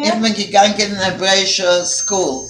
Ich bin gegangen in eine hebräische School.